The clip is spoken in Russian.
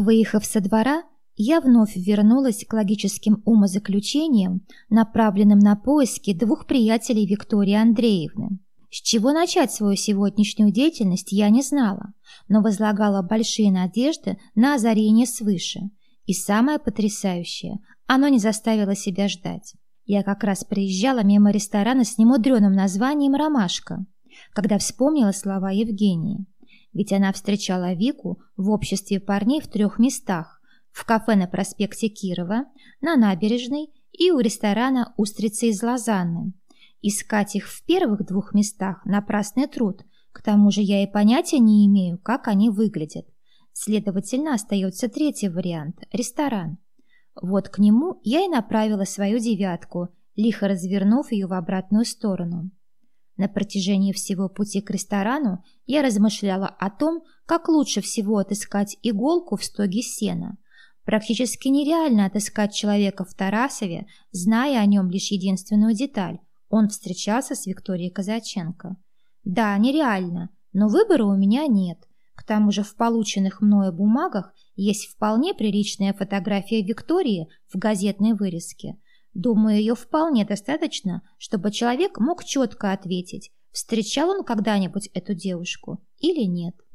Выехав со двора, я вновь вернулась к логическим умозаключениям, направленным на поиски двух приятелей Виктории Андреевны. С чего начать свою сегодняшнюю деятельность, я не знала, но возлагала большие надежды на озарение свыше. И самое потрясающее, оно не заставило себя ждать. Я как раз приезжала мимо ресторана с немудреным названием «Ромашка», когда вспомнила слова Евгении. Ведь она встречала Вику в обществе парней в трех местах. В кафе на проспекте Кирова, на набережной и у ресторана «Устрицы из Лозанны». Искать их в первых двух местах – напрасный труд. К тому же я и понятия не имею, как они выглядят. Следовательно, остается третий вариант – ресторан. Вот к нему я и направила свою девятку, лихо развернув ее в обратную сторону. На протяжении всего пути к ресторану я размышляла о том, как лучше всего отыскать иголку в стоге сена. Практически нереально отыскать человека в Тарасове, зная о нем лишь единственную деталь – он встречался с Викторией Казаченко. Да, нереально, но выбора у меня нет. К тому же в полученных мною бумагах есть вполне приличная фотография Виктории в газетной вырезке. Думаю, ее вполне достаточно, чтобы человек мог четко ответить, встречал он когда-нибудь эту девушку или нет.